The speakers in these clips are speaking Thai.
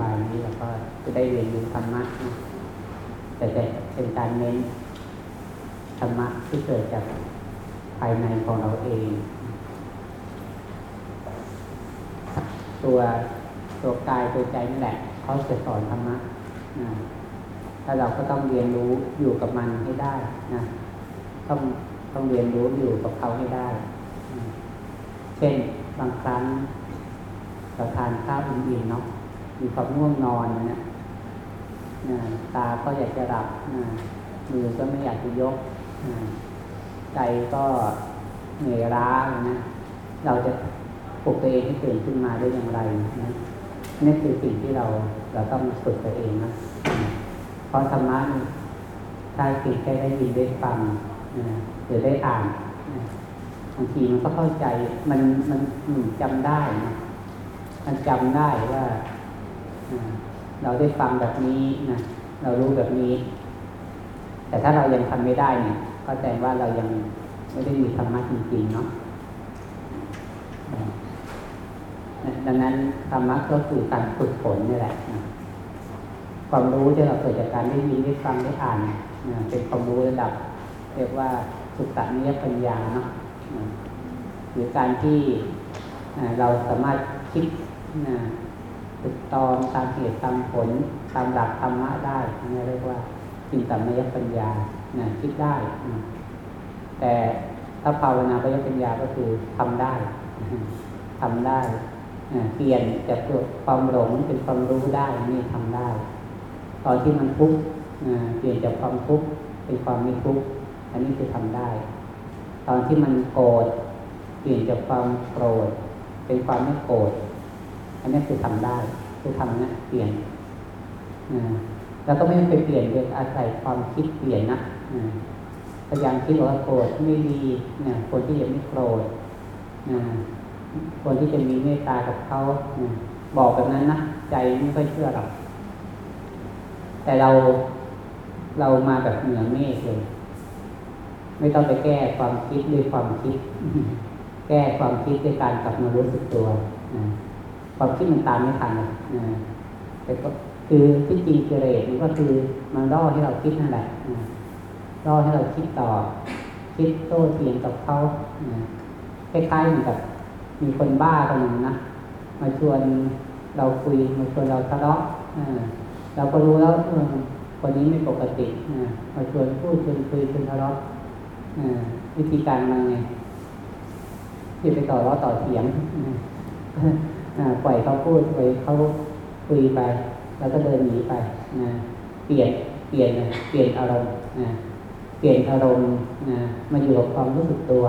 บายนี้เราก็จะได้เรียนรู้ธรรมะนะแต่จะเป็นการเน้นธรรมะที่เกิดจากภายในของเราเอง ตัวตัวกายตัวใจนั่นแหละเขาจะสอนธรรมะนะถ้าเราก็ต้องเรียนรู้อยู่กับมันให้ได้นะต้องต้องเรียนรู้อยู่กับเขาให้ได้ เช่นบางครั้งเราทานข้าวอิ่มๆเนาะ มีความง่วงนอนนะนะตาก็อยากจะหลับนะมือก็ไม่อยากจะยกนะใจก็เหนื่อยล้านะเราจะปลุกตัวเองให้ตื่นขึ้นมาได้อย่างไรนะนี่คือสิ่งที่เราเราต้องฝึกตัวเองนะเพราะธรรมะถ้าสิ่งแค่ได้ยินได้ฟังนะหรือได้อ่านนะบางทีมันก็เข้าใจมันมันจำได้นะมันจำได้ว่า เราได้ฟังแบบนี้นะเรารู้แบบนี้ แต่ถ้าเรายังทำไม่ได้เนี่ย ก็แสดงว่าเรายังไม่ได้มีธรรมะจริงๆเนาะดังนั้นธรรมะก็คือการฝึกฝนนี่แหละความรู้ที่เราเกิดจากการได้ยินได้ฟังได้อ่านเป็นความรู้ระดับ เรียกว่าสุตตะนิยปัญญาเนาะหรือการที่เราสามารถคิด ตึกตองตามเหตุตามผลตามหลักธรรมะได้นี่เรียกว่าจินตมยปัญญาคิดได้แต่ถ้าภาวนาปยปัญญาก็คือทำได้ทำได้เปลี่ยนจากตัวความหลงเป็นความรู้ได้นี่ทำได้ ตอนที่มันทุกข์เปลี่ยนจากความทุกข์เป็นความไม่ทุกข์อันนี้คือทำได้ ตอนที่มันโกรธเปลี่ยนจากความโกรธเป็นความไม่โกรธ นนี้คือทำได้คือทำนะเปลี่ยนแล้วก็ไม่ไปเปลี่ยนโดยอาศัยความคิดเปลี่ยนนะพยายามคิดว่าโกรธไม่ดีนะคนที่ยังไม่โกรธนะคนที่จะมีเมตตากับเขาบอกแบบนั้นนะใจไม่ค่อยเชื่อหรอกแต่เราเรามาแบบเหนือเมฆเลย ไม่ต้องไปแก้ความคิดด้วยความคิด แก้ความคิดด้วยการกลับมารู้สึกตัว ความคิดมันตามไม่ทันแต่ก็คือที่จริงกิเลสมันก็คือมันล่อให้เราคิดนั่นแหละล่อให้เราคิดต่อ คิดโต้เถียงกับเขาคล้ายๆเหมือนกับ มีคนบ้าคนหนึ่งนะมาชวนเราคุยมาชวนเราทะเลาะเราก็รู้แล้วคนนี้ไม่ปกติมาชวนพูดชวนคุยชวนทะเลาะวิธีการมาไงที่ไปต่อร้อต่อเถียง ปล่อยเขาพูดไปเขาคุยไป แล้วก็เดินหนีไปเปลี่ยนเปลี่ยนเปลี่ยนอารมณ์เปลี่ยนอารมณ์มาอยู่กับความรู้สึกตัว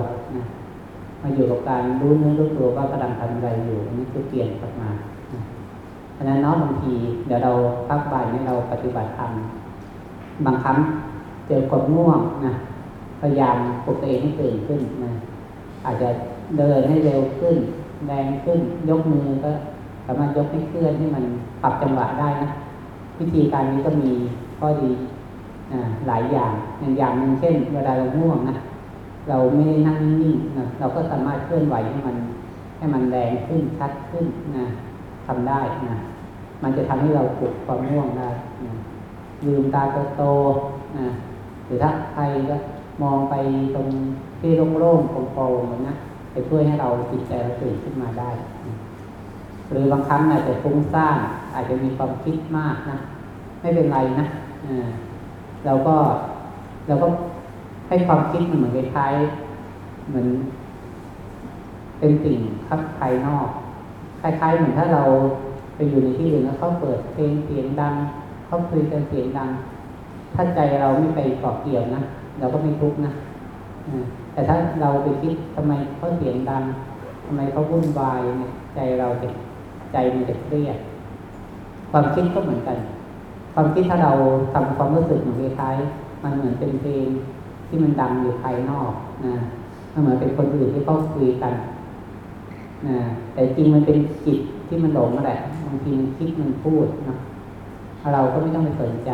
มาอยู่กับการรู้เนื้อรู้ตัวว่ากำลังทำอะไรอยู่นนี้คือเปลี่ยนกลับมาเพราะนั้นน้องบางทีเดี๋ยวเราพักบ่ายให้เราปฏิบัติธรรมบางครั้งเจอความง่วงนะพยายามปลุกตัวเองให้ตื่นขึ้นนะอาจจะเดินให้เร็วขึ้น แรงขึ้น ยกมือก็สามารถยกให้เคลื่อนให้มันปรับจังหวะได้นะวิธีการนี้ก็มีข้อดีหลายอย่างอย่างอย่างหนึ่งเช่น เวลาเราง่วงนะเราไม่ได้นั่งนิ่งนะเราก็สามารถเคลื่อนไหวให้มัน ให้มันแรงขึ้นชัดขึ้นนะทำได้นะมันจะทำให้เราปลุกความง่วงได้นะลืมตาโตๆนะหรือถ้าใครก็มองไปตรงที่โล่งๆโปร่งๆนะ ไปช่วยให้เราจิตใจเราตื่นขึ้นมาได้ หรือบางครั้งอาจจะฟุ้งซ่านอาจจะมีความคิดมากนะไม่เป็นไรนะเราก็เราก็ให้ความคิดมันเหมือนคล้ายๆเหมือน เป็นสิ่งคับภายนอก คล้ายๆ เหมือนถ้าเราไปอยู่ในที่อื่นแล้วเขาเปิดเพลงเสียงดังเขาคุยกันเสียงดัง ถ้าใจเราไม่ไปเกาะเกี่ยวนะเราก็ไม่ทุกข์นะ แต่ถ้าเราไปคิดทำไมเขาเสียงดังทำไมเขาวุ่นวายเนี่ยใจเราจะใจมันจะเครียด ความคิดก็เหมือนกัน ความคิดถ้าเราทำความรู้สึกเหมือนคล้ายมันเหมือนเป็นเพลงที่มันดังอยู่ภายนอกนะมันเหมือนเป็นคนอื่นที่เขาคุยกันนะแต่จริงมันเป็นจิตที่มันหลงนั่นแหละบางทีมันคิดมันพูดนะเราก็ไม่ต้องไปสนใจ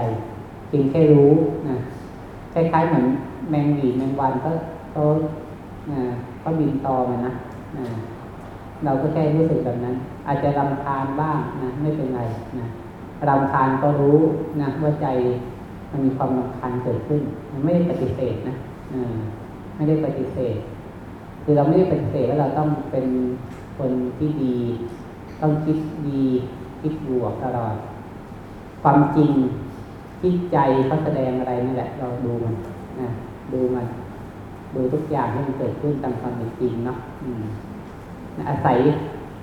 เพียงแค่รู้นะคล้ายๆเหมือนแมงวีแมงวันก็ เขาบินตอมานะเราก็แค่รู้สึกแบบนั้น อาจจะรำคาญบ้างนะไม่เป็นไรนะรำคาญก็รู้นะว่าใจมันมีความรำคาญเกิดขึ้น มันไม่ได้ปฏิเสธนะไม่ได้ปฏิเสธ คือเราไม่ได้ปฏิเสธว่าเราต้องเป็นคนที่ดี ต้องคิดดีคิดบวกตลอด ความจริงที่ใจเขาแสดงอะไรนั่นแหละ เราดูมันนะดูมัน ดูทุกอย่างที่มันเกิดขึ้นตามความเป็นจริงเนาะอาศัย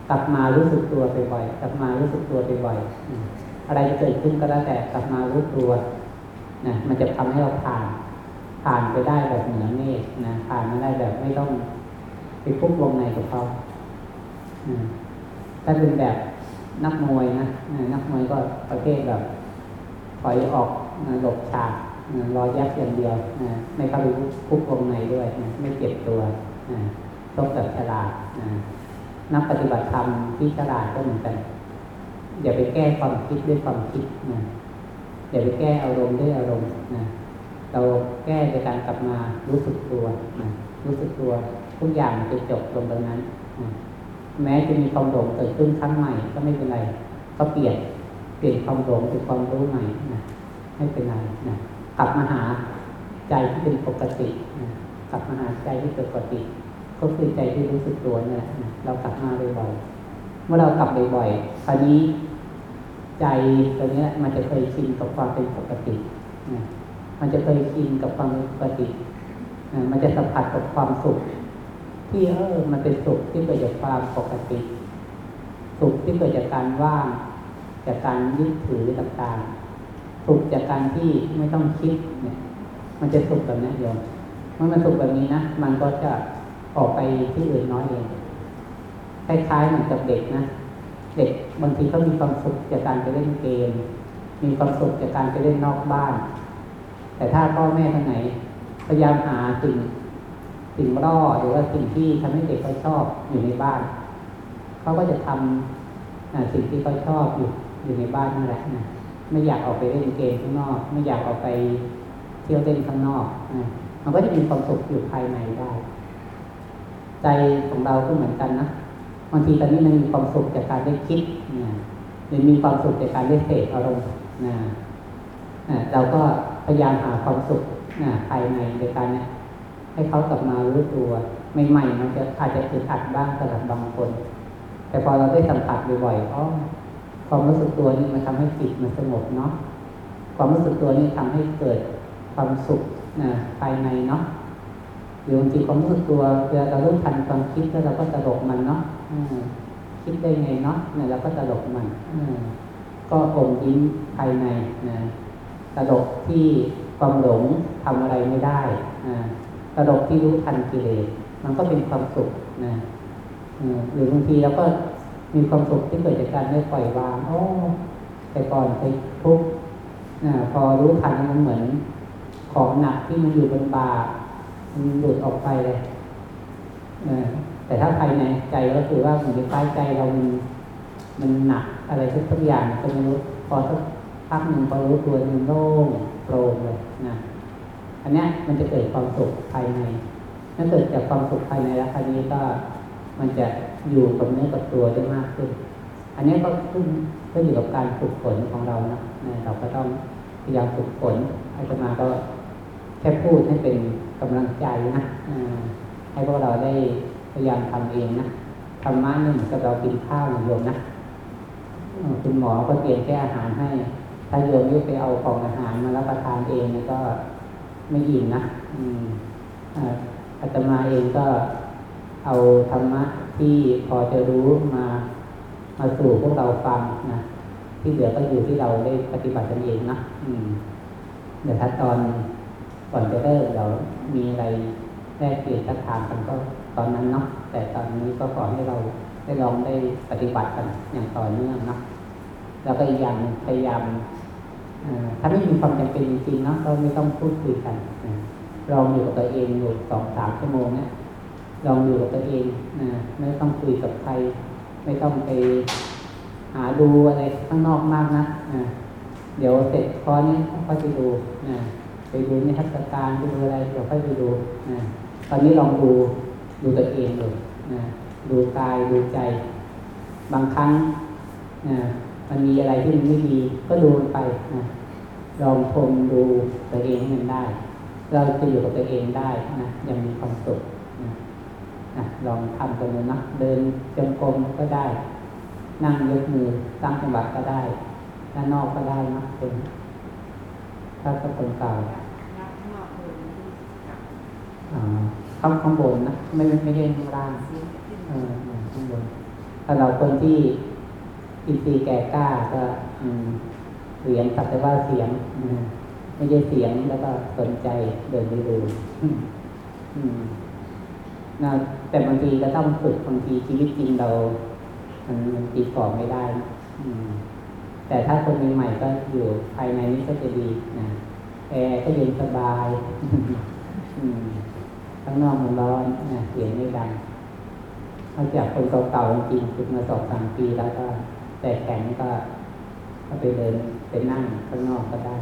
กลับมารู้สึกตัวไปบ่อยกลับมารู้สึกตัวไปบ่อยอะไรจะเกิดขึ้นก็แล้วแต่กลับมารู้ตัวนะมันจะทำให้เราผ่านผ่านไปได้แบบเหนือเมฆนะผ่านมาได้แบบไม่ต้องไปพุกวงในกับเขาถ้าเป็นแบบนักมวยนะนักมวยก็ประเภทแบบถอยออกหลบฉาก รอยักอย่างเดียวไม่เข้าไปพุกวงในด้วยไม่เจ็บตัวต้องแบบฉลาดนักปฏิบัติธรรมที่ฉลาดก็เหมือนกันอย่าไปแก้ความคิดด้วยความคิดนะอย่าไปแก้อารมณ์ด้วยอารมณ์นะเราแก้โดยการกลับมารู้สึกตัวนะรู้สึกตัวทุกอย่างจะจบลงตรงนั้นนะแม้จะมีความหลงเกิดขึ้นครั้งใหม่ก็ไม่เป็นไร ก็เปลี่ยนเปลี่ยนความหลงเป็นความรู้ใหม่นะไม่เป็นไรนะ กลับมาหาใจที่เป็นปกติกลับมาหาใจที่เป็นปกติ ก็คือใจที่รู้สึกตัวนี่แหละเรากลับมาบ่อยๆเมื่อเรากลับบ่อยๆคราวนี้ ใจตัวนี้มันจะเคยชินกับความเป็นปกติมันจะเคยชินกับความเป็นปกติมันจะสัมผัสกับความสุข ที่เออมันเป็นสุขที่เกิดจากความปกติ สุขที่เกิดจากการว่างจากการยึดถือต่างๆ สุขจากการที่ไม่ต้องคิดเนี่ย มันจะสุขแบบนี้โยมเมื่อมันสุขแบบนี้นะมันก็จะออกไปที่อื่นน้อยเองคล้ายๆเหมือนกับเด็กนะเด็กบางทีเขามีความสุขจากการไปเล่นเกม มีความสุขจากการไปเล่นนอกบ้าน แต่ถ้าพ่อแม่คนไหน พยายามหาสิ่งสิ่งร่อหรือว่าสิ่งที่ทำให้เด็กเขาชอบอยู่ในบ้านเขาก็จะทำสิ่งที่เขาชอบอยู่อยู่ในบ้านนั่นแหละนะ ไม่อยากออกไปเล่นเกมข้างนอก ไม่อยากออกไปเที่ยวเล่นข้างนอกมันก็จะมีความสุขอยู่ภายในได้ ใจของเราก็เหมือนกันนะบางทีตอนนี้มันมีความสุขจากการได้คิดนะหรือมีความสุขจากการได้เสพอารมณ์นะเราก็พยายามหาความสุขนะภายในในการเนี่ยให้เขากลับมารู้ตัวใหม่ๆมันจะอาจจะอึดอัดบ้างสำหรับบางคน แต่พอเราได้สัมผัสบ่อยๆอ๋อ ความรู้สึกตัวนี้มันทำให้จิตมันสงบเนาะความรู้สึกตัวนี้ทำให้เกิดความสุขนะภายในเนาะหรือบางทีความรู้สึกตัวเวลาเรารู้ทันความคิดแล้วเราก็ตลกมันเนาะคิดได้ไงเนาะเนี่ยเราก็ตลกมันก็อมยิ้มภายในนะตลกที่ความหลงทำอะไรไม่ได้ตลกที่รู้ทันกิเลสมันก็เป็นความสุขนะหรือบางทีเราก็ มีความสุขที่เกิดจากการได้ปล่อยวางโอ้แต่ก่อนไปทุกข์พอรู้ทันมันเหมือนของหนักที่มันอยู่บนบามันหลุดออกไปเลยแต่ถ้าภายในใจก็คือว่าเหมือนใต้ใจเรามันมันหนักอะไรทุกทุกอย่างก็ไม่รู้พอสักพักหนึ่งพอรู้ตัวมันโล่งโปร่งเลยนะอันนี้มันจะเกิดความสุขภายในถ้าเกิดจากความสุขภายในแล้วคราวนี้ก็มันจะ อยู่กับเนื้อกับตัวได้มากขึ้น อันนี้ก็ขึ้นก็อยู่กับการฝึกฝนของเรานะเราก็ต้องพยายามฝึกฝนอาตมาก็แค่พูดให้เป็นกำลังใจนะให้พวกเราได้พยายามทำเองนะธรรมะนี่เหมือนกับเรากินข้าวโยมนะคุณหมอก็เตรียมแค่อาหารให้ ถ้าโยมยิ่ไปเอาของอาหารมารับประทานเองก็ไม่อิ่มนะอาตมาเองก็ เอาธรรมะที่พอจะรู้มามาสู่พวกเราฟังนะที่เหลือก็อยู่ที่เราได้ปฏิบัติกันเองนะเดี๋ยวถ้าตอนก่อนจะเริ่มเรามีอะไรแลกเปลี่ยนทักทานกันก็ตอนนั้นเนาะแต่ตอนนี้ก็ขอให้เราได้ลองได้ปฏิบัติกันอย่างต่อเนื่องนะแล้วก็อีกอย่างพยายามถ้าไม่มีความจำเป็นจริงๆเนาะก็ไม่ต้องพูดคุยกันลองอยู่กับตัวเองอยู่สองสามชั่วโมงเนี่ย ลองอยู่กับตัวเองนะไม่ต้องคุยกับใคร ไม่ต้องไปหาดูอะไรข้างนอกมากนะเดี๋ยวเสร็จพอนี้ก็จะดูนะไปดูในทัศการไปดูอะไรเดี๋ยวค่อยไปดูนะตอนนี้ลองดูดูตัวเองดูนะดูกายดูใจ บางครั้งนะมันมีอะไรที่มันไม่ดีก็ดูมันไปนะลองชมดูตัวเองให้มันได้ เราจะอยู่กับตัวเองได้นะยังมีความสุข ลองทำกันเลยนะเดินจงกรมก็ได้ นั่งยกมือตั้งจังหวะก็ได้ด้านนอกก็ได้นะเป็นถ้าก็คนเก่านับนเลยกับอ่าข้างข้างบนนะไม่ไม่ไม่ใช่ข้างล่างข้างบนถ้าเราคนที่อินทรีย์แก่กล้าก็เสียงสักแต่ว่าเสียงไม่ใช่เสียงแล้วก็สนใจเดินไปดูอืม นะแต่บางทีก็ต้องฝึกบางทีชีวิตจริงเรา มันตีกรอบไม่ได้นะแต่ถ้าคนใหม่ๆก็อยู่ภายในนี้ก็จะดีนะแอร์ก็เย็นสบายข้างนอกมันร้อนนะเสียงไม่ดังนอกจากคนเก่าๆจริงฝึกมาสองสามปีแล้วก็ แต่แข็งก็ก็ไปเดินไปนั่งข้างนอกก็ได้